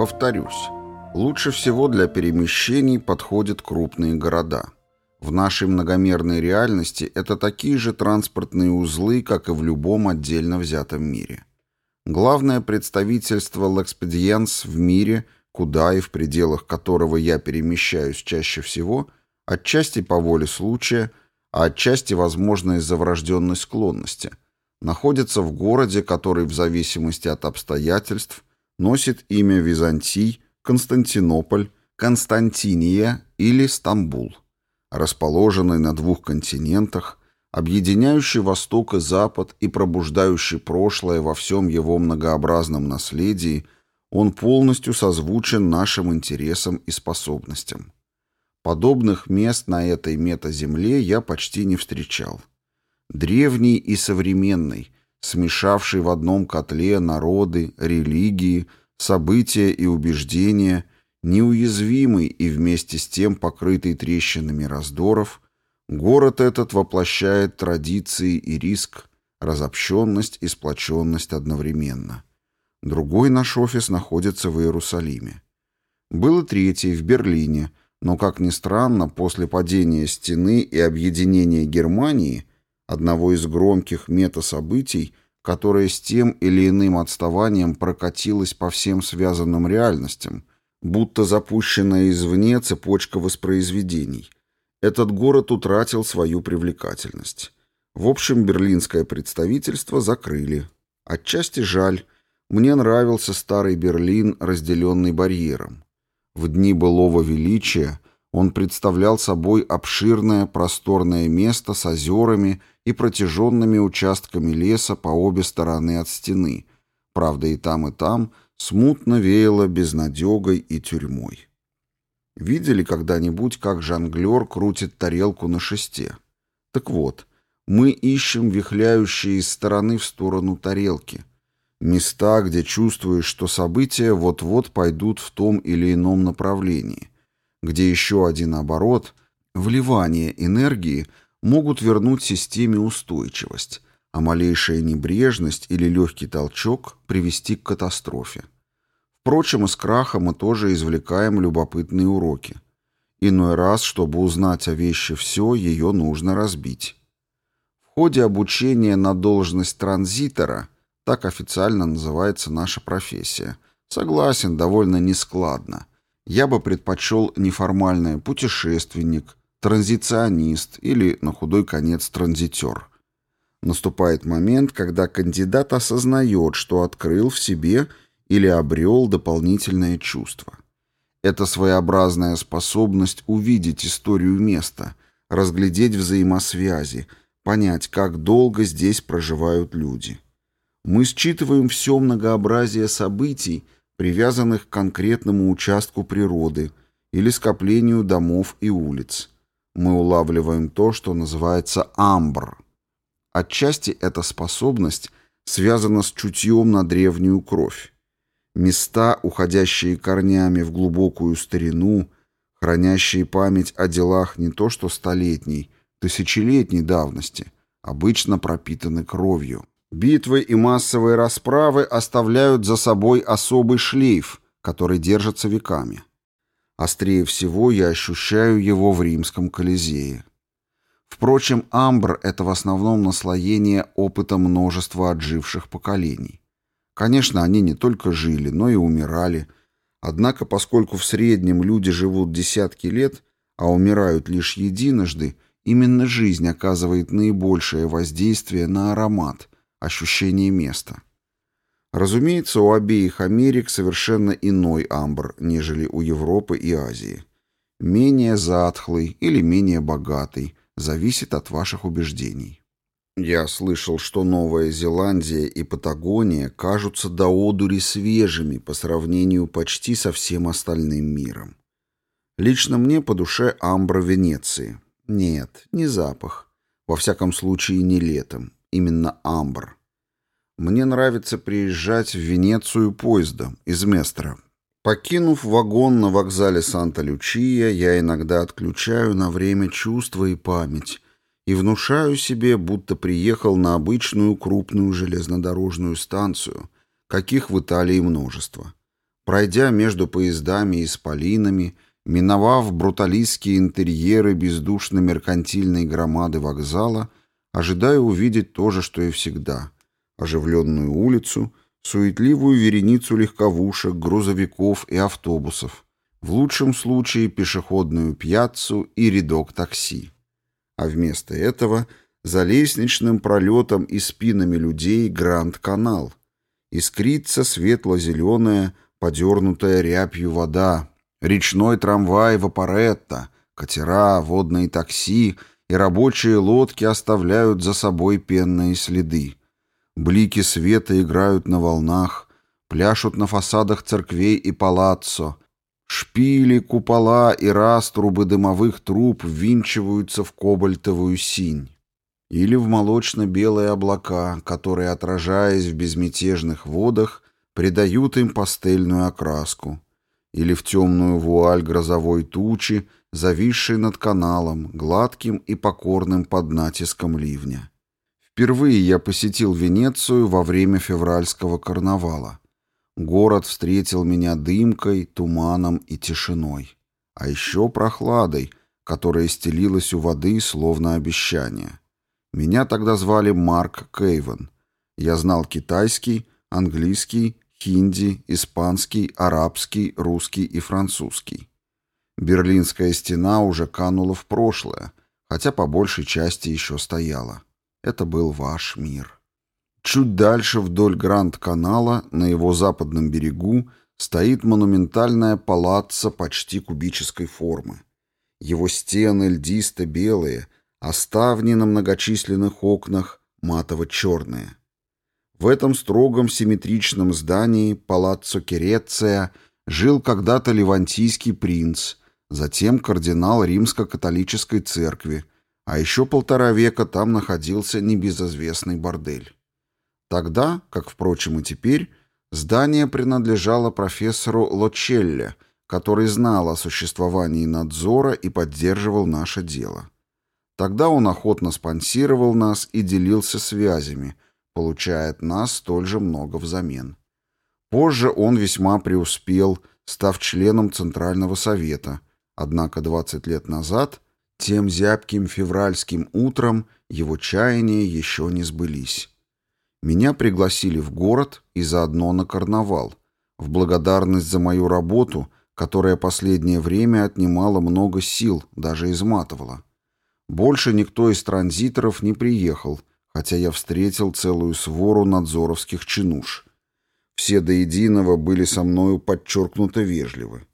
Повторюсь, лучше всего для перемещений подходят крупные города. В нашей многомерной реальности это такие же транспортные узлы, как и в любом отдельно взятом мире. Главное представительство L'Expedience в мире, куда и в пределах которого я перемещаюсь чаще всего, отчасти по воле случая, а отчасти, возможно, из-за врожденной склонности, находится в городе, который в зависимости от обстоятельств носит имя Византий, Константинополь, Константиния или Стамбул, расположенный на двух континентах, объединяющий Восток и Запад и пробуждающий прошлое во всем его многообразном наследии, он полностью созвучен нашим интересам и способностям. Подобных мест на этой метаземле я почти не встречал. Древний и современный, смешавший в одном котле народы, религии, события и убеждения, неуязвимый и вместе с тем покрытый трещинами раздоров, город этот воплощает традиции и риск, разобщенность и сплоченность одновременно. Другой наш офис находится в Иерусалиме. Был и третий в Берлине, но, как ни странно, после падения стены и объединения Германии, одного из громких метасобытий, которое с тем или иным отставанием прокатилось по всем связанным реальностям, будто запущенная извне цепочка воспроизведений. Этот город утратил свою привлекательность. В общем, берлинское представительство закрыли. Отчасти жаль. Мне нравился старый Берлин, разделенный барьером. В дни былого величия он представлял собой обширное просторное место с озерами и протяженными участками леса по обе стороны от стены. Правда, и там, и там смутно веяло безнадегой и тюрьмой. Видели когда-нибудь, как жонглер крутит тарелку на шесте? Так вот, мы ищем вихляющие из стороны в сторону тарелки. Места, где чувствуешь, что события вот-вот пойдут в том или ином направлении, где еще один оборот, вливание энергии могут вернуть системе устойчивость, а малейшая небрежность или легкий толчок привести к катастрофе. Впрочем, из краха мы тоже извлекаем любопытные уроки. Иной раз, чтобы узнать о вещи все, ее нужно разбить. В ходе обучения на должность транзитора, так официально называется наша профессия, согласен, довольно нескладно. Я бы предпочел неформальное путешественник, транзиционист или, на худой конец, транзитер. Наступает момент, когда кандидат осознает, что открыл в себе или обрел дополнительное чувство. Это своеобразная способность увидеть историю места, разглядеть взаимосвязи, понять, как долго здесь проживают люди. Мы считываем все многообразие событий, привязанных к конкретному участку природы или скоплению домов и улиц мы улавливаем то, что называется амбр. Отчасти эта способность связана с чутьем на древнюю кровь. Места, уходящие корнями в глубокую старину, хранящие память о делах не то что столетней, тысячелетней давности, обычно пропитаны кровью. Битвы и массовые расправы оставляют за собой особый шлейф, который держится веками. Острее всего я ощущаю его в римском Колизее. Впрочем, амбр — это в основном наслоение опыта множества отживших поколений. Конечно, они не только жили, но и умирали. Однако, поскольку в среднем люди живут десятки лет, а умирают лишь единожды, именно жизнь оказывает наибольшее воздействие на аромат, ощущение места. Разумеется, у обеих Америк совершенно иной амбр, нежели у Европы и Азии. Менее затхлый или менее богатый, зависит от ваших убеждений. Я слышал, что Новая Зеландия и Патагония кажутся до одури свежими по сравнению почти со всем остальным миром. Лично мне по душе амбра Венеции. Нет, не запах. Во всяком случае, не летом. Именно амбр. Мне нравится приезжать в Венецию поездом из Местра. Покинув вагон на вокзале Санта-Лючия, я иногда отключаю на время чувства и память и внушаю себе, будто приехал на обычную крупную железнодорожную станцию, каких в Италии множество. Пройдя между поездами и спалинами, миновав бруталистские интерьеры бездушно-меркантильной громады вокзала, ожидаю увидеть то же, что и всегда. Оживленную улицу, суетливую вереницу легковушек, грузовиков и автобусов, в лучшем случае пешеходную пьяцу и рядок такси. А вместо этого за лестничным пролетом и спинами людей Гранд-канал. Искрится светло-зеленая, подернутая рябью вода, речной трамвай Вапоретто, катера, водные такси и рабочие лодки оставляют за собой пенные следы. Блики света играют на волнах, пляшут на фасадах церквей и палаццо. Шпили, купола и раструбы дымовых труб ввинчиваются в кобальтовую синь. Или в молочно-белые облака, которые, отражаясь в безмятежных водах, придают им пастельную окраску. Или в темную вуаль грозовой тучи, зависшей над каналом, гладким и покорным под натиском ливня. Впервые я посетил Венецию во время февральского карнавала. Город встретил меня дымкой, туманом и тишиной. А еще прохладой, которая стелилась у воды, словно обещание. Меня тогда звали Марк Кейвен. Я знал китайский, английский, хинди, испанский, арабский, русский и французский. Берлинская стена уже канула в прошлое, хотя по большей части еще стояла. Это был ваш мир. Чуть дальше вдоль Гранд-канала, на его западном берегу, стоит монументальная палаццо почти кубической формы. Его стены льдисто-белые, а ставни на многочисленных окнах матово-черные. В этом строгом симметричном здании палаццо Кереция жил когда-то ливантийский принц, затем кардинал римско-католической церкви, а еще полтора века там находился небезызвестный бордель. Тогда, как, впрочем, и теперь, здание принадлежало профессору Лочелле, который знал о существовании надзора и поддерживал наше дело. Тогда он охотно спонсировал нас и делился связями, получая от нас столь же много взамен. Позже он весьма преуспел, став членом Центрального совета, однако 20 лет назад, тем зябким февральским утром, его чаяния еще не сбылись. Меня пригласили в город и заодно на карнавал, в благодарность за мою работу, которая последнее время отнимала много сил, даже изматывала. Больше никто из транзиторов не приехал, хотя я встретил целую свору надзоровских чинуш. Все до единого были со мною подчеркнуто вежливы.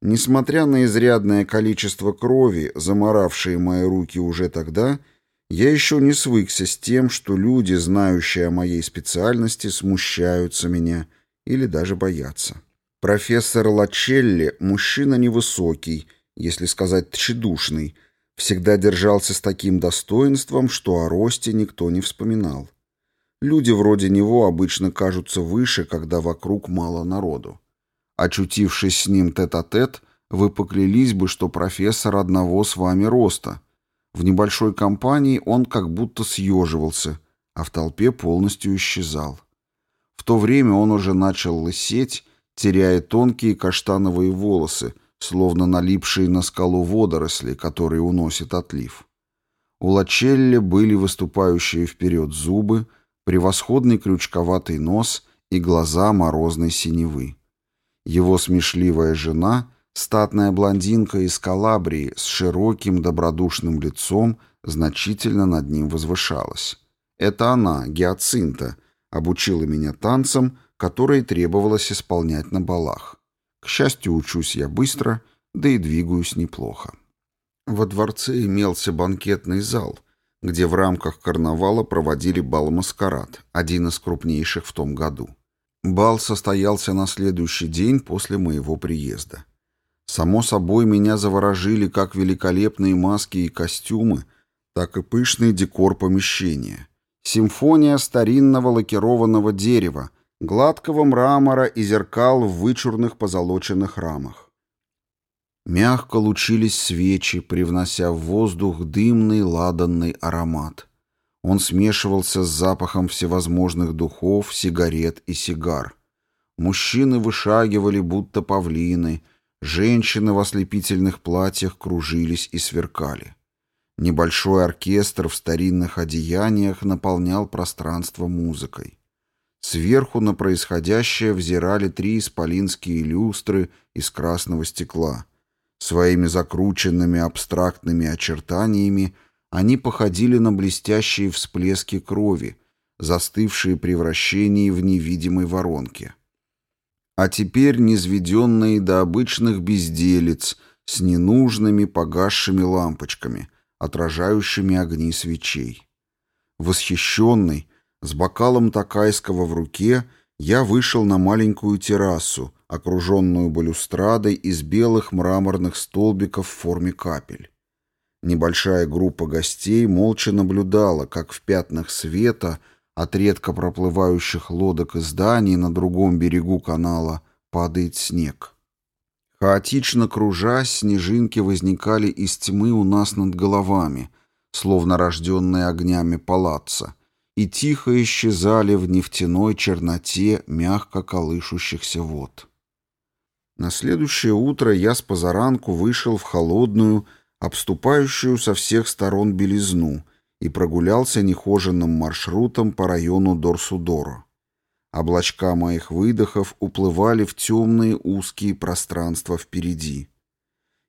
Несмотря на изрядное количество крови, заморавшие мои руки уже тогда, — я еще не свыкся с тем, что люди, знающие о моей специальности, смущаются меня или даже боятся. Профессор Лачелли – мужчина невысокий, если сказать тщедушный, всегда держался с таким достоинством, что о росте никто не вспоминал. Люди вроде него обычно кажутся выше, когда вокруг мало народу. Очутившись с ним тет-а-тет, -тет, вы поклялись бы, что профессор одного с вами роста – в небольшой компании он как будто съеживался, а в толпе полностью исчезал. В то время он уже начал лысеть, теряя тонкие каштановые волосы, словно налипшие на скалу водоросли, которые уносит отлив. У Лачелли были выступающие вперед зубы, превосходный крючковатый нос и глаза морозной синевы. Его смешливая жена Статная блондинка из Калабрии с широким добродушным лицом значительно над ним возвышалась. Это она, Гиацинта, обучила меня танцам, которые требовалось исполнять на балах. К счастью, учусь я быстро, да и двигаюсь неплохо. Во дворце имелся банкетный зал, где в рамках карнавала проводили бал-маскарад, один из крупнейших в том году. Бал состоялся на следующий день после моего приезда. Само собой, меня заворожили как великолепные маски и костюмы, так и пышный декор помещения. Симфония старинного лакированного дерева, гладкого мрамора и зеркал в вычурных позолоченных рамах. Мягко лучились свечи, привнося в воздух дымный ладанный аромат. Он смешивался с запахом всевозможных духов, сигарет и сигар. Мужчины вышагивали, будто павлины, женщины в ослепительных платьях кружились и сверкали. Небольшой оркестр в старинных одеяниях наполнял пространство музыкой. Сверху на происходящее взирали три исполинские люстры из красного стекла. Своими закрученными абстрактными очертаниями они походили на блестящие всплески крови, застывшие при вращении в невидимой воронке. А теперь низведенные до обычных безделиц с ненужными погасшими лампочками, отражающими огни свечей. Восхищенный, с бокалом такайского в руке, я вышел на маленькую террасу, окруженную балюстрадой из белых мраморных столбиков в форме капель. Небольшая группа гостей молча наблюдала, как в пятнах света от редко проплывающих лодок и зданий на другом берегу канала падает снег. Хаотично кружась, снежинки возникали из тьмы у нас над головами, словно рожденные огнями палаца, и тихо исчезали в нефтяной черноте мягко колышущихся вод. На следующее утро я с позаранку вышел в холодную, обступающую со всех сторон белизну, и прогулялся нехоженным маршрутом по району Дорсудоро. Облачка моих выдохов уплывали в темные узкие пространства впереди.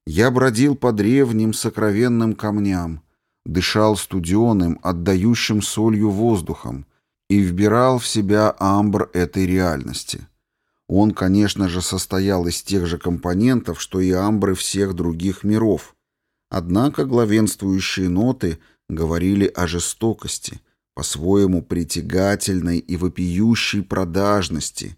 Я бродил по древним сокровенным камням, дышал студеным, отдающим солью воздухом и вбирал в себя амбр этой реальности. Он, конечно же, состоял из тех же компонентов, что и амбры всех других миров, однако главенствующие ноты говорили о жестокости — по-своему притягательной и вопиющей продажности,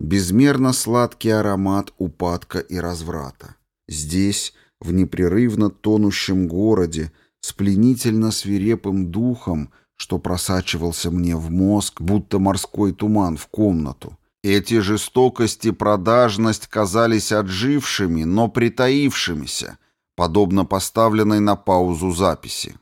безмерно сладкий аромат упадка и разврата. Здесь, в непрерывно тонущем городе, с пленительно свирепым духом, что просачивался мне в мозг, будто морской туман в комнату. Эти жестокость и продажность казались отжившими, но притаившимися, подобно поставленной на паузу записи.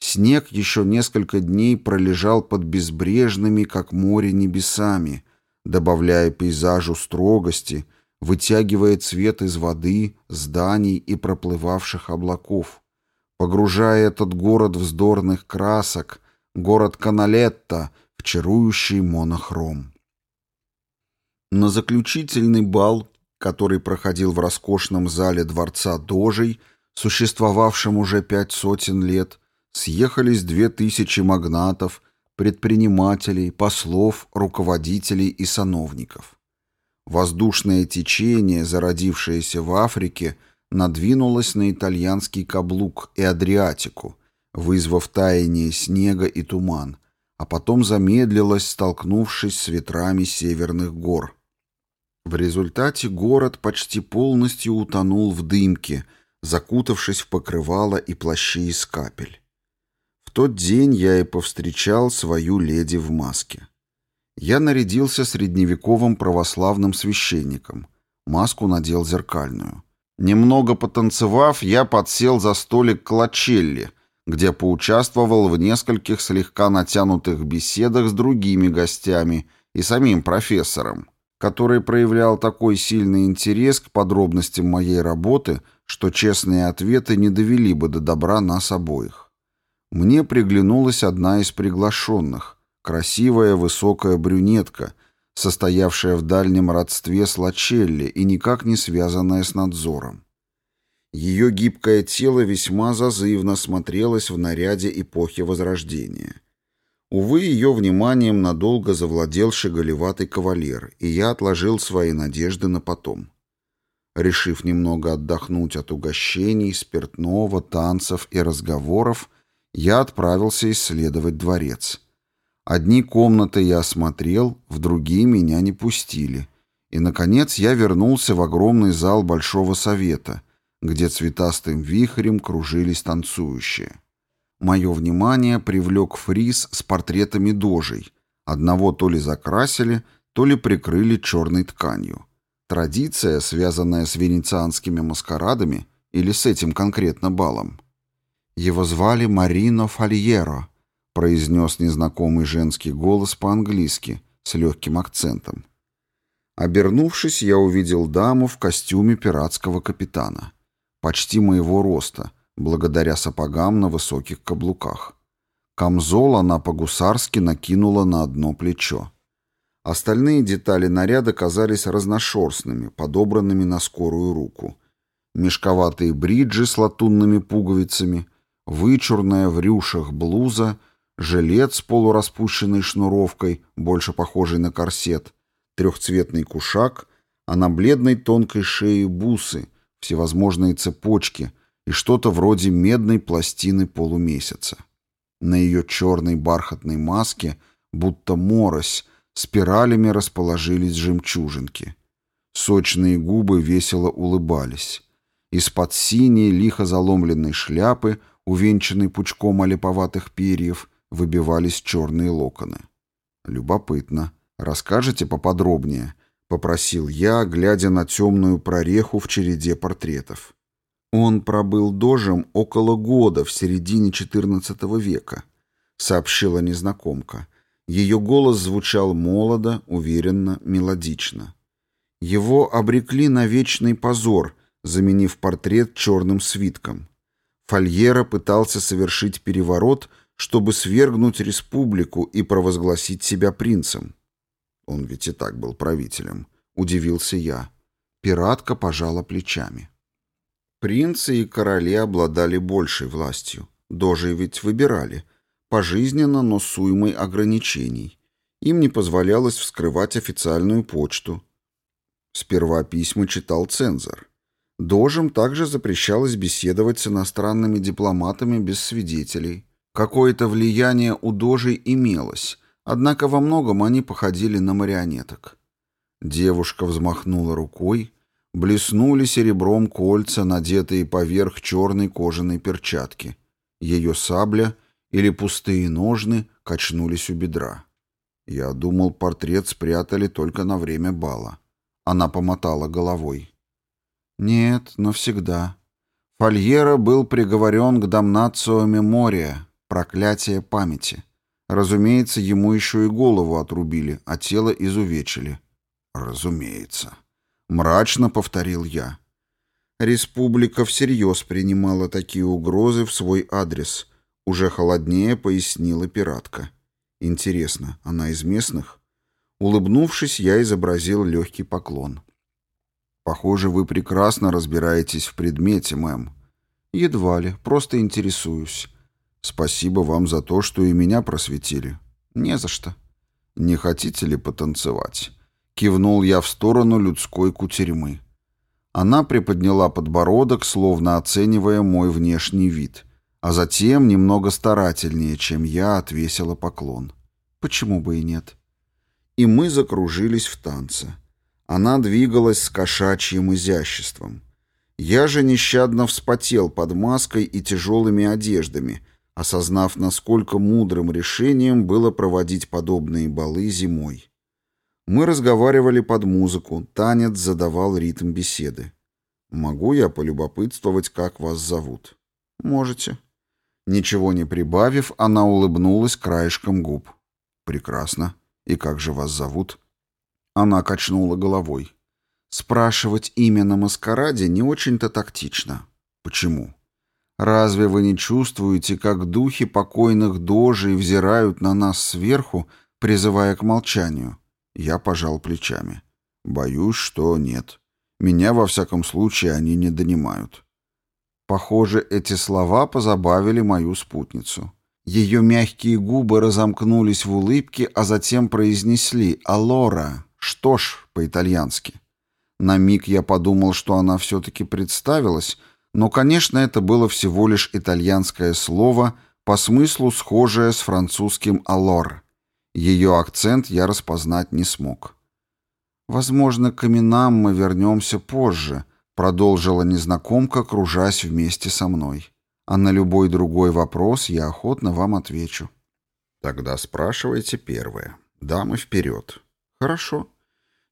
Снег еще несколько дней пролежал под безбрежными, как море, небесами, добавляя пейзажу строгости, вытягивая цвет из воды, зданий и проплывавших облаков, погружая этот город вздорных красок, город Каналетта, в чарующий монохром. На заключительный бал, который проходил в роскошном зале дворца Дожей, существовавшем уже пять сотен лет, съехались две тысячи магнатов, предпринимателей, послов, руководителей и сановников. Воздушное течение, зародившееся в Африке, надвинулось на итальянский каблук и Адриатику, вызвав таяние снега и туман, а потом замедлилось, столкнувшись с ветрами северных гор. В результате город почти полностью утонул в дымке, закутавшись в покрывало и плащи из капель тот день я и повстречал свою леди в маске. Я нарядился средневековым православным священником. Маску надел зеркальную. Немного потанцевав, я подсел за столик Клачелли, где поучаствовал в нескольких слегка натянутых беседах с другими гостями и самим профессором, который проявлял такой сильный интерес к подробностям моей работы, что честные ответы не довели бы до добра нас обоих. Мне приглянулась одна из приглашенных, красивая высокая брюнетка, состоявшая в дальнем родстве с Лачелли и никак не связанная с надзором. Ее гибкое тело весьма зазывно смотрелось в наряде эпохи Возрождения. Увы, ее вниманием надолго завладел шаголеватый кавалер, и я отложил свои надежды на потом. Решив немного отдохнуть от угощений, спиртного, танцев и разговоров, я отправился исследовать дворец. Одни комнаты я осмотрел, в другие меня не пустили. И, наконец, я вернулся в огромный зал Большого Совета, где цветастым вихрем кружились танцующие. Мое внимание привлек фриз с портретами дожей. Одного то ли закрасили, то ли прикрыли черной тканью. Традиция, связанная с венецианскими маскарадами или с этим конкретно балом. Его звали Марино Фальеро, произнес незнакомый женский голос по-английски с легким акцентом. Обернувшись, я увидел даму в костюме пиратского капитана. Почти моего роста, благодаря сапогам на высоких каблуках. Камзол она по-гусарски накинула на одно плечо. Остальные детали наряда казались разношерстными, подобранными на скорую руку. Мешковатые бриджи с латунными пуговицами, вычурная в рюшах блуза, жилет с полураспущенной шнуровкой, больше похожий на корсет, трехцветный кушак, а на бледной тонкой шее бусы, всевозможные цепочки и что-то вроде медной пластины полумесяца. На ее черной бархатной маске, будто морось, спиралями расположились жемчужинки. Сочные губы весело улыбались. Из-под синей, лихо заломленной шляпы, увенчанной пучком олиповатых перьев, выбивались черные локоны. «Любопытно. Расскажете поподробнее?» — попросил я, глядя на темную прореху в череде портретов. Он пробыл дожем около года в середине XIV века, сообщила незнакомка. Ее голос звучал молодо, уверенно, мелодично. Его обрекли на вечный позор, заменив портрет черным свитком. Фольера пытался совершить переворот, чтобы свергнуть республику и провозгласить себя принцем. Он ведь и так был правителем, удивился я. Пиратка пожала плечами. Принцы и короли обладали большей властью. Дожи ведь выбирали. Пожизненно, но с ограничений. Им не позволялось вскрывать официальную почту. Сперва письма читал цензор. Дожам также запрещалось беседовать с иностранными дипломатами без свидетелей. Какое-то влияние у дожей имелось, однако во многом они походили на марионеток. Девушка взмахнула рукой, Блеснули серебром кольца, надетые поверх черной кожаной перчатки. Ее сабля или пустые ножны качнулись у бедра. Я думал, портрет спрятали только на время бала. Она помотала головой. Нет, навсегда. Фольера был приговорен к дамнацио мемория, проклятие памяти. Разумеется, ему еще и голову отрубили, а тело изувечили. Разумеется. Мрачно повторил я. Республика всерьез принимала такие угрозы в свой адрес. Уже холоднее пояснила пиратка. Интересно, она из местных? Улыбнувшись, я изобразил легкий поклон. Похоже, вы прекрасно разбираетесь в предмете, мэм. Едва ли, просто интересуюсь. Спасибо вам за то, что и меня просветили. Не за что. Не хотите ли потанцевать? Кивнул я в сторону людской кутерьмы. Она приподняла подбородок, словно оценивая мой внешний вид, а затем, немного старательнее, чем я, отвесила поклон. Почему бы и нет? И мы закружились в танце. Она двигалась с кошачьим изяществом. Я же нещадно вспотел под маской и тяжелыми одеждами, осознав, насколько мудрым решением было проводить подобные балы зимой. Мы разговаривали под музыку, танец задавал ритм беседы. «Могу я полюбопытствовать, как вас зовут?» «Можете». Ничего не прибавив, она улыбнулась краешком губ. «Прекрасно. И как же вас зовут?» Она качнула головой. «Спрашивать имя на маскараде не очень-то тактично». «Почему?» «Разве вы не чувствуете, как духи покойных дожей взирают на нас сверху, призывая к молчанию?» Я пожал плечами. Боюсь, что нет. Меня, во всяком случае, они не донимают. Похоже, эти слова позабавили мою спутницу. Ее мягкие губы разомкнулись в улыбке, а затем произнесли «Алора», что ж, по-итальянски. На миг я подумал, что она все-таки представилась, но, конечно, это было всего лишь итальянское слово, по смыслу схожее с французским «алор». Ее акцент я распознать не смог. «Возможно, к именам мы вернемся позже», — продолжила незнакомка, кружась вместе со мной. «А на любой другой вопрос я охотно вам отвечу». «Тогда спрашивайте первое. Дамы вперед». «Хорошо.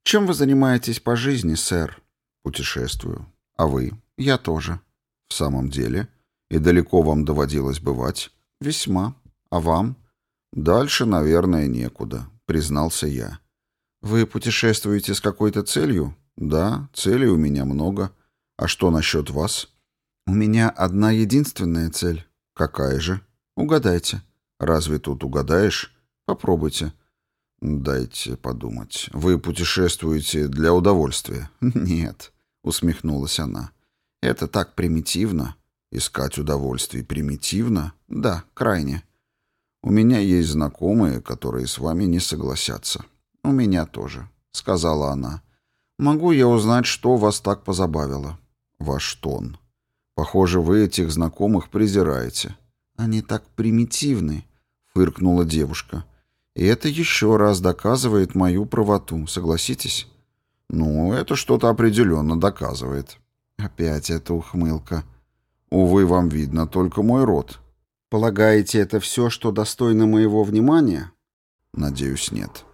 Чем вы занимаетесь по жизни, сэр?» «Путешествую. А вы?» «Я тоже». «В самом деле? И далеко вам доводилось бывать?» «Весьма. А вам?» «Дальше, наверное, некуда», — признался я. «Вы путешествуете с какой-то целью?» «Да, целей у меня много. А что насчет вас?» «У меня одна единственная цель». «Какая же?» «Угадайте». «Разве тут угадаешь?» «Попробуйте». «Дайте подумать. Вы путешествуете для удовольствия?» «Нет», — усмехнулась она. «Это так примитивно. Искать удовольствие примитивно? Да, крайне. У меня есть знакомые, которые с вами не согласятся. У меня тоже», — сказала она. «Могу я узнать, что вас так позабавило?» «Ваш тон. Похоже, вы этих знакомых презираете». «Они так примитивны», — фыркнула девушка. «И это еще раз доказывает мою правоту, согласитесь?» «Ну, это что-то определенно доказывает». Опять эта ухмылка. «Увы, вам видно только мой рот». «Полагаете, это все, что достойно моего внимания?» «Надеюсь, нет».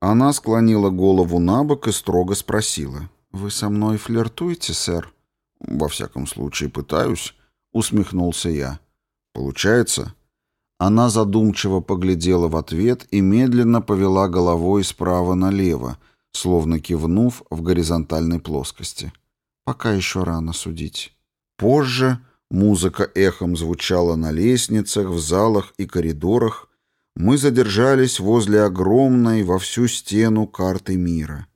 Она склонила голову на бок и строго спросила. «Вы со мной флиртуете, сэр?» «Во всяком случае, пытаюсь», — усмехнулся я. «Получается?» Она задумчиво поглядела в ответ и медленно повела головой справа налево, словно кивнув в горизонтальной плоскости. Пока еще рано судить. Позже музыка эхом звучала на лестницах, в залах и коридорах, мы задержались возле огромной во всю стену карты мира.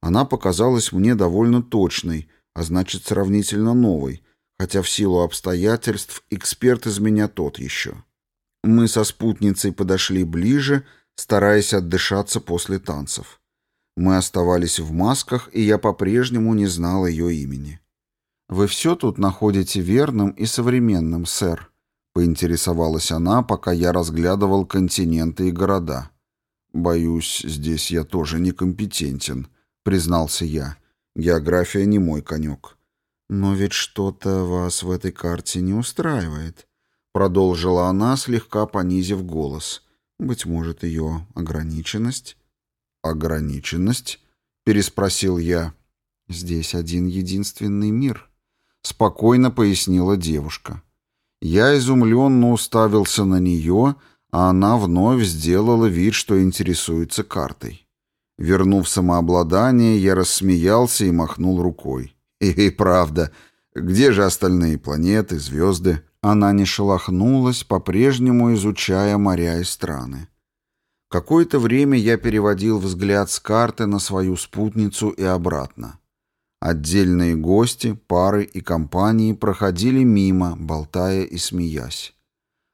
Она показалась мне довольно точной, а значит сравнительно новой, хотя в силу обстоятельств эксперт из меня тот еще. Мы со спутницей подошли ближе, стараясь отдышаться после танцев. Мы оставались в масках, и я по-прежнему не знал ее имени. «Вы все тут находите верным и современным, сэр», Поинтересовалась она, пока я разглядывал континенты и города. «Боюсь, здесь я тоже некомпетентен», — признался я. «География не мой конек». «Но ведь что-то вас в этой карте не устраивает», — продолжила она, слегка понизив голос. «Быть может, ее ограниченность?» «Ограниченность?» — переспросил я. «Здесь один единственный мир», — спокойно пояснила девушка. Я изумленно уставился на нее, а она вновь сделала вид, что интересуется картой. Вернув самообладание, я рассмеялся и махнул рукой. И, правда, где же остальные планеты, звезды? Она не шелохнулась, по-прежнему изучая моря и страны. Какое-то время я переводил взгляд с карты на свою спутницу и обратно. Отдельные гости, пары и компании проходили мимо, болтая и смеясь.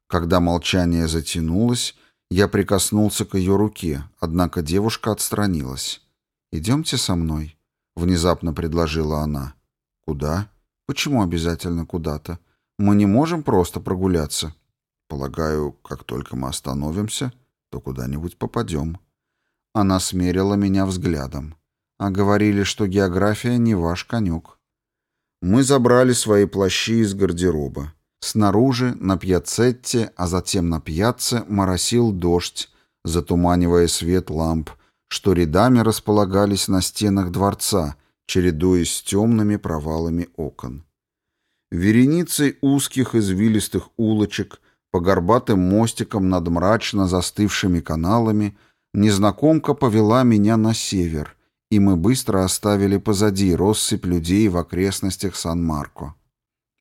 Когда молчание затянулось, я прикоснулся к ее руке, однако девушка отстранилась. «Идемте со мной», — внезапно предложила она. «Куда? Почему обязательно куда-то? Мы не можем просто прогуляться». «Полагаю, как только мы остановимся, то куда-нибудь попадем». Она смерила меня взглядом а говорили, что география не ваш конек. Мы забрали свои плащи из гардероба. Снаружи, на пьяцетте, а затем на пьяце, моросил дождь, затуманивая свет ламп, что рядами располагались на стенах дворца, чередуясь с темными провалами окон. Вереницей узких извилистых улочек, по горбатым мостикам над мрачно застывшими каналами, незнакомка повела меня на север, и мы быстро оставили позади россыпь людей в окрестностях Сан-Марко.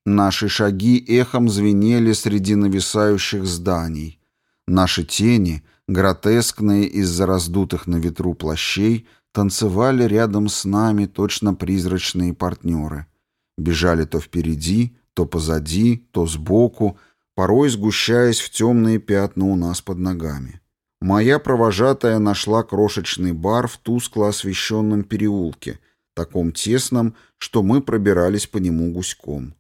Наши шаги эхом звенели среди нависающих зданий. Наши тени, гротескные из-за раздутых на ветру плащей, танцевали рядом с нами точно призрачные партнеры. Бежали то впереди, то позади, то сбоку, порой сгущаясь в темные пятна у нас под ногами. Моя провожатая нашла крошечный бар в тускло освещенном переулке, таком тесном, что мы пробирались по нему гуськом.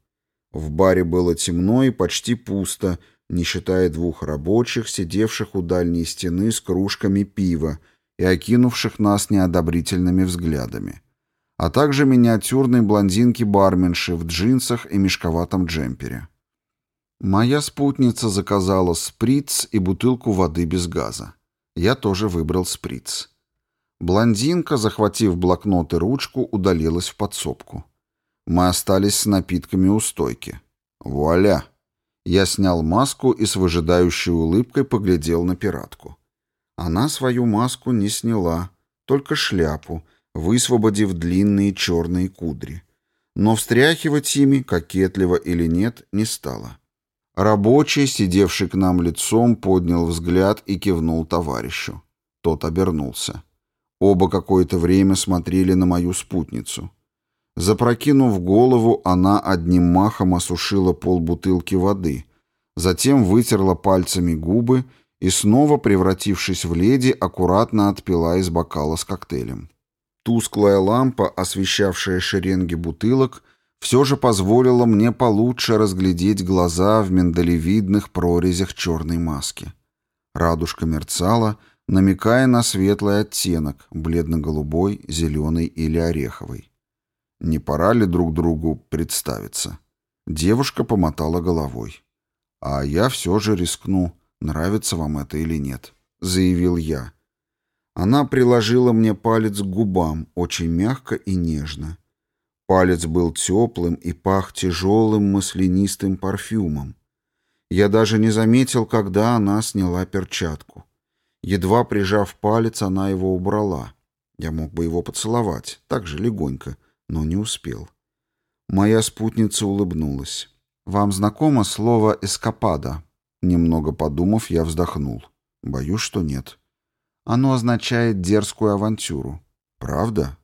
В баре было темно и почти пусто, не считая двух рабочих, сидевших у дальней стены с кружками пива и окинувших нас неодобрительными взглядами, а также миниатюрной блондинки-барменши в джинсах и мешковатом джемпере. Моя спутница заказала сприц и бутылку воды без газа. Я тоже выбрал сприц. Блондинка, захватив блокнот и ручку, удалилась в подсобку. Мы остались с напитками у стойки. Вуаля! Я снял маску и с выжидающей улыбкой поглядел на пиратку. Она свою маску не сняла. только шляпу, высвободив длинные черные кудри. Но встряхивать ими, кокетливо или нет, не стала. Рабочий, сидевший к нам лицом, поднял взгляд и кивнул товарищу. Тот обернулся. Оба какое-то время смотрели на мою спутницу. Запрокинув голову, она одним махом осушила полбутылки воды, затем вытерла пальцами губы и снова, превратившись в леди, аккуратно отпила из бокала с коктейлем. Тусклая лампа, освещавшая шеренги бутылок, все же позволило мне получше разглядеть глаза в миндалевидных прорезях черной маски. Радужка мерцала, намекая на светлый оттенок, бледно-голубой, зеленый или ореховый. Не пора ли друг другу представиться? Девушка помотала головой. «А я все же рискну, нравится вам это или нет», — заявил я. Она приложила мне палец к губам, очень мягко и нежно. Палец был теплым и пах тяжелым маслянистым парфюмом. Я даже не заметил, когда она сняла перчатку. Едва прижав палец, она его убрала. Я мог бы его поцеловать, так же легонько, но не успел. Моя спутница улыбнулась. «Вам знакомо слово «эскапада»?» Немного подумав, я вздохнул. Боюсь, что нет. Оно означает дерзкую авантюру. Правда?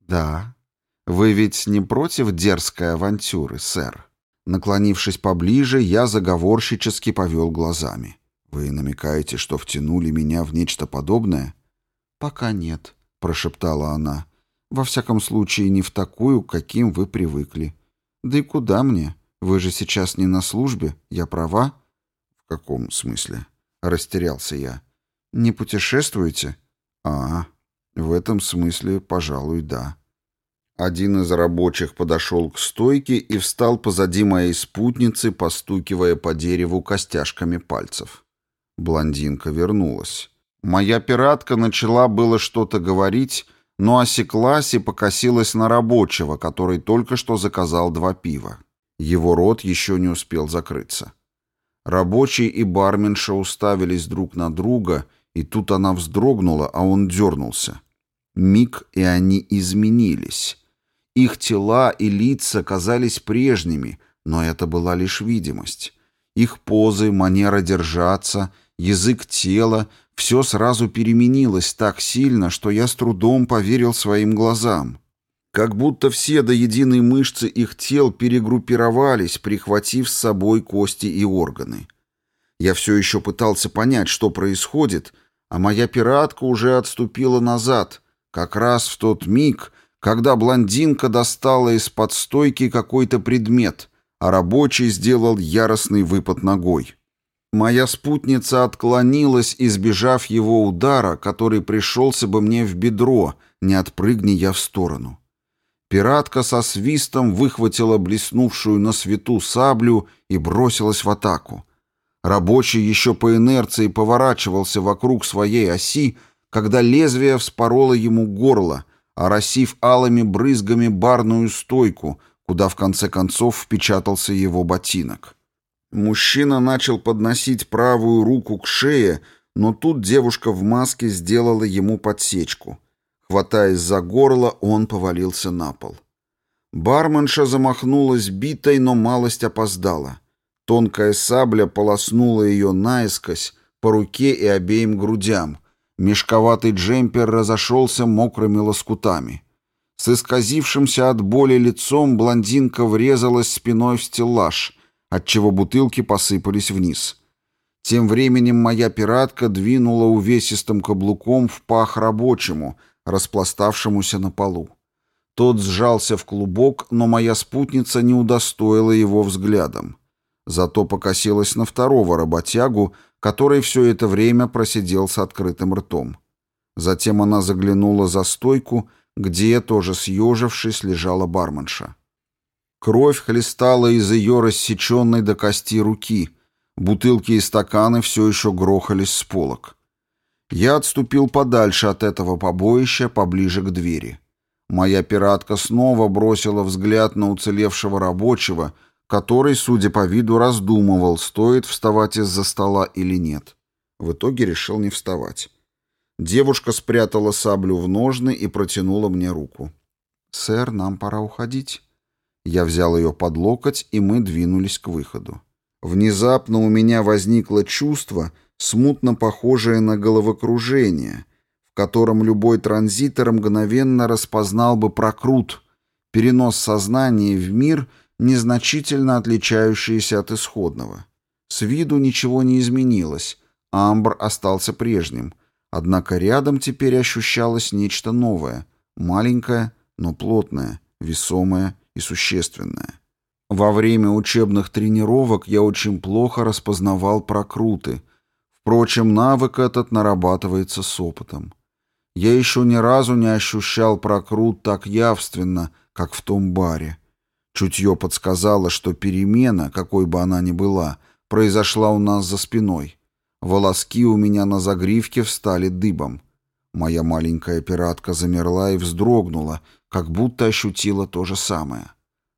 Да. «Вы ведь не против дерзкой авантюры, сэр?» Наклонившись поближе, я заговорщически повел глазами. «Вы намекаете, что втянули меня в нечто подобное?» «Пока нет», — прошептала она. «Во всяком случае, не в такую, каким вы привыкли. Да и куда мне? Вы же сейчас не на службе, я права?» «В каком смысле?» — растерялся я. «Не путешествуете?» «А, в этом смысле, пожалуй, да». Один из рабочих подошел к стойке и встал позади моей спутницы, постукивая по дереву костяшками пальцев. Блондинка вернулась. Моя пиратка начала было что-то говорить, но осеклась и покосилась на рабочего, который только что заказал два пива. Его рот еще не успел закрыться. Рабочий и барменша уставились друг на друга, и тут она вздрогнула, а он дернулся. Миг, и они изменились. Их тела и лица казались прежними, но это была лишь видимость. Их позы, манера держаться, язык тела — все сразу переменилось так сильно, что я с трудом поверил своим глазам. Как будто все до единой мышцы их тел перегруппировались, прихватив с собой кости и органы. Я все еще пытался понять, что происходит, а моя пиратка уже отступила назад, как раз в тот миг, когда блондинка достала из-под стойки какой-то предмет, а рабочий сделал яростный выпад ногой. Моя спутница отклонилась, избежав его удара, который пришелся бы мне в бедро, не отпрыгни я в сторону. Пиратка со свистом выхватила блеснувшую на свету саблю и бросилась в атаку. Рабочий еще по инерции поворачивался вокруг своей оси, когда лезвие вспороло ему горло — оросив алыми брызгами барную стойку, куда в конце концов впечатался его ботинок. Мужчина начал подносить правую руку к шее, но тут девушка в маске сделала ему подсечку. Хватаясь за горло, он повалился на пол. Барменша замахнулась битой, но малость опоздала. Тонкая сабля полоснула ее наискось, по руке и обеим грудям, Мешковатый джемпер разошелся мокрыми лоскутами. С исказившимся от боли лицом блондинка врезалась спиной в стеллаж, отчего бутылки посыпались вниз. Тем временем моя пиратка двинула увесистым каблуком в пах рабочему, распластавшемуся на полу. Тот сжался в клубок, но моя спутница не удостоила его взглядом. Зато покосилась на второго работягу, который все это время просидел с открытым ртом. Затем она заглянула за стойку, где, тоже съежившись, лежала барменша. Кровь хлестала из ее рассеченной до кости руки. Бутылки и стаканы все еще грохались с полок. Я отступил подальше от этого побоища, поближе к двери. Моя пиратка снова бросила взгляд на уцелевшего рабочего, который, судя по виду, раздумывал, стоит вставать из-за стола или нет. В итоге решил не вставать. Девушка спрятала саблю в ножны и протянула мне руку. «Сэр, нам пора уходить». Я взял ее под локоть, и мы двинулись к выходу. Внезапно у меня возникло чувство, смутно похожее на головокружение, в котором любой транзитор мгновенно распознал бы прокрут, перенос сознания в мир, незначительно отличающийся от исходного. С виду ничего не изменилось, амбр остался прежним, однако рядом теперь ощущалось нечто новое, маленькое, но плотное, весомое и существенное. Во время учебных тренировок я очень плохо распознавал прокруты. Впрочем, навык этот нарабатывается с опытом. Я еще ни разу не ощущал прокрут так явственно, как в том баре. Чутье подсказало, что перемена, какой бы она ни была, произошла у нас за спиной. Волоски у меня на загривке встали дыбом. Моя маленькая пиратка замерла и вздрогнула, как будто ощутила то же самое.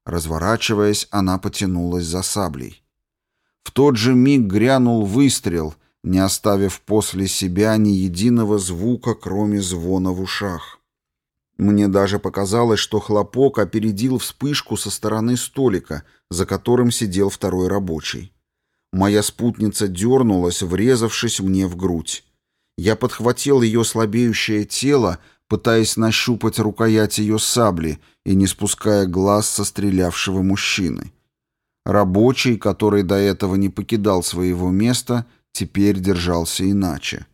Разворачиваясь, она потянулась за саблей. В тот же миг грянул выстрел, не оставив после себя ни единого звука, кроме звона в ушах. Мне даже показалось, что хлопок опередил вспышку со стороны столика, за которым сидел второй рабочий. Моя спутница дернулась, врезавшись мне в грудь. Я подхватил ее слабеющее тело, пытаясь нащупать рукоять ее сабли и не спуская глаз со стрелявшего мужчины. Рабочий, который до этого не покидал своего места, теперь держался иначе.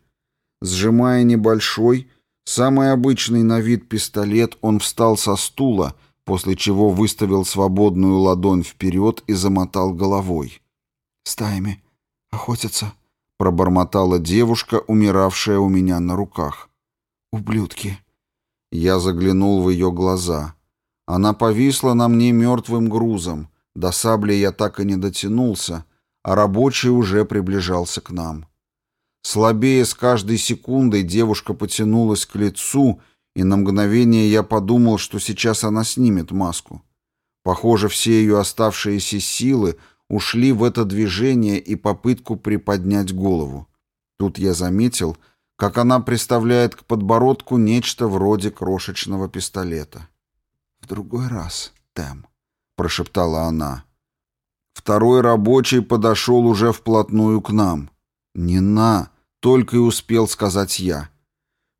Сжимая небольшой, самый обычный на вид пистолет, он встал со стула, после чего выставил свободную ладонь вперед и замотал головой. «Стаями охотятся», — пробормотала девушка, умиравшая у меня на руках. «Ублюдки». Я заглянул в ее глаза. Она повисла на мне мертвым грузом. До сабли я так и не дотянулся, а рабочий уже приближался к нам. Слабее с каждой секундой девушка потянулась к лицу, и на мгновение я подумал, что сейчас она снимет маску. Похоже, все ее оставшиеся силы ушли в это движение и попытку приподнять голову. Тут я заметил, как она приставляет к подбородку нечто вроде крошечного пистолета. «В другой раз, Тэм», — прошептала она. Второй рабочий подошел уже вплотную к нам. «Не на!» — только и успел сказать я.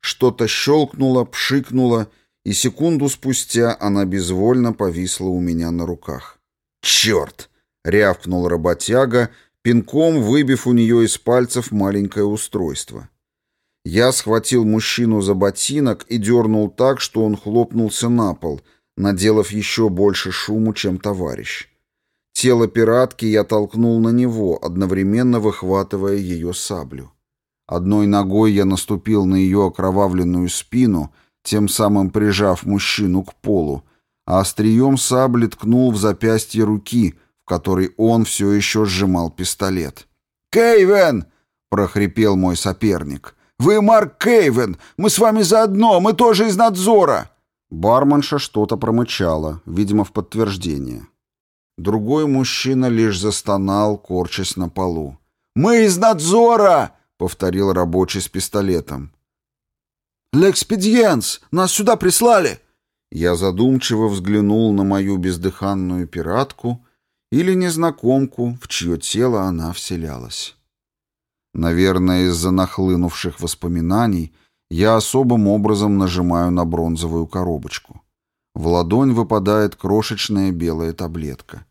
Что-то щелкнуло, пшикнуло, и секунду спустя она безвольно повисла у меня на руках. «Черт!» — рявкнул работяга, пинком выбив у нее из пальцев маленькое устройство. Я схватил мужчину за ботинок и дернул так, что он хлопнулся на пол, наделав еще больше шуму, чем товарищ. Тело пиратки я толкнул на него, одновременно выхватывая ее саблю. Одной ногой я наступил на ее окровавленную спину, тем самым прижав мужчину к полу, а острием сабли ткнул в запястье руки, в которой он все еще сжимал пистолет. «Кейвен!» — прохрипел мой соперник. «Вы Марк Кейвен! Мы с вами заодно! Мы тоже из надзора!» Барменша что-то промычала, видимо, в подтверждение. Другой мужчина лишь застонал, корчась на полу. «Мы из надзора!» — повторил рабочий с пистолетом. «L'expedience! Нас сюда прислали!» Я задумчиво взглянул на мою бездыханную пиратку или незнакомку, в чье тело она вселялась. Наверное, из-за нахлынувших воспоминаний я особым образом нажимаю на бронзовую коробочку. В ладонь выпадает крошечная белая таблетка.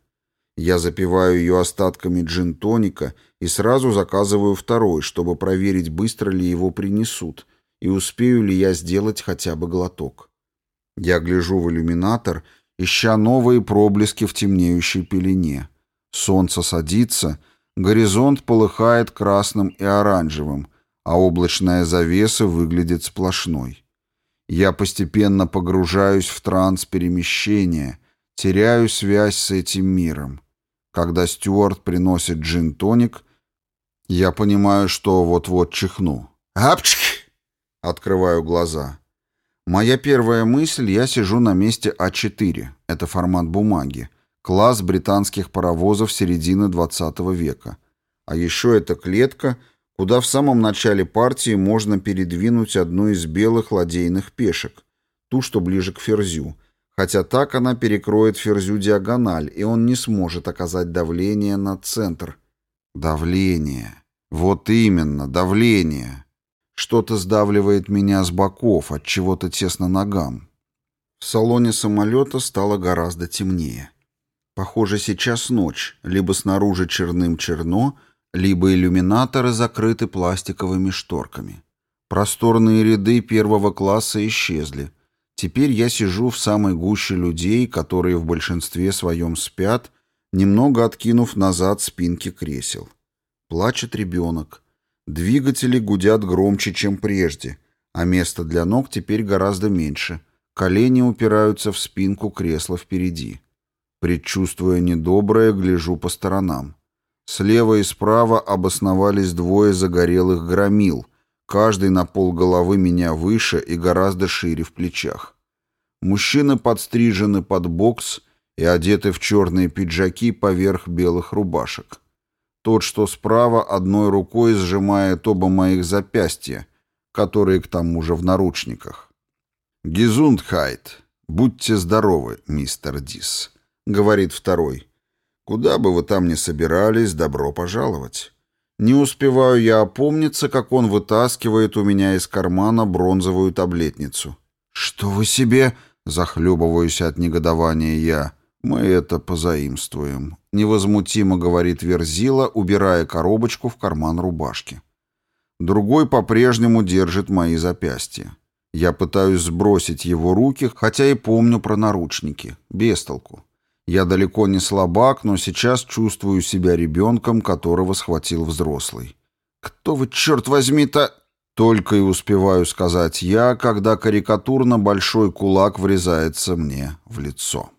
Я запиваю ее остатками джин-тоника и сразу заказываю второй, чтобы проверить, быстро ли его принесут, и успею ли я сделать хотя бы глоток. Я гляжу в иллюминатор, ища новые проблески в темнеющей пелене. Солнце садится, горизонт полыхает красным и оранжевым, а облачная завеса выглядит сплошной. Я постепенно погружаюсь в транс перемещения, теряю связь с этим миром. Когда Стюарт приносит джин-тоник, я понимаю, что вот-вот чихну. «Апчх!» Открываю глаза. Моя первая мысль — я сижу на месте А4. Это формат бумаги. Класс британских паровозов середины 20 века. А еще эта клетка куда в самом начале партии можно передвинуть одну из белых ладейных пешек, ту, что ближе к ферзю, хотя так она перекроет ферзю диагональ, и он не сможет оказать давление на центр. Давление. Вот именно, давление. Что-то сдавливает меня с боков, от чего-то тесно ногам. В салоне самолета стало гораздо темнее. Похоже, сейчас ночь, либо снаружи черным черно, либо иллюминаторы закрыты пластиковыми шторками. Просторные ряды первого класса исчезли. Теперь я сижу в самой гуще людей, которые в большинстве своем спят, немного откинув назад спинки кресел. Плачет ребенок. Двигатели гудят громче, чем прежде, а места для ног теперь гораздо меньше. Колени упираются в спинку кресла впереди. Предчувствуя недоброе, гляжу по сторонам. Слева и справа обосновались двое загорелых громил, каждый на пол головы меня выше и гораздо шире в плечах. Мужчины подстрижены под бокс и одеты в черные пиджаки поверх белых рубашек. Тот, что справа, одной рукой сжимает оба моих запястья, которые к тому же в наручниках. «Гезундхайт, будьте здоровы, мистер Дис». — говорит второй. «Куда бы вы там ни собирались, добро пожаловать». Не успеваю я опомниться, как он вытаскивает у меня из кармана бронзовую таблетницу. «Что вы себе?» — захлебываюсь от негодования я. «Мы это позаимствуем», — невозмутимо говорит Верзила, убирая коробочку в карман рубашки. Другой по-прежнему держит мои запястья. Я пытаюсь сбросить его руки, хотя и помню про наручники. Без толку. Я далеко не слабак, но сейчас чувствую себя ребенком, которого схватил взрослый. «Кто вы, черт возьми-то...» Только и успеваю сказать я, когда карикатурно большой кулак врезается мне в лицо.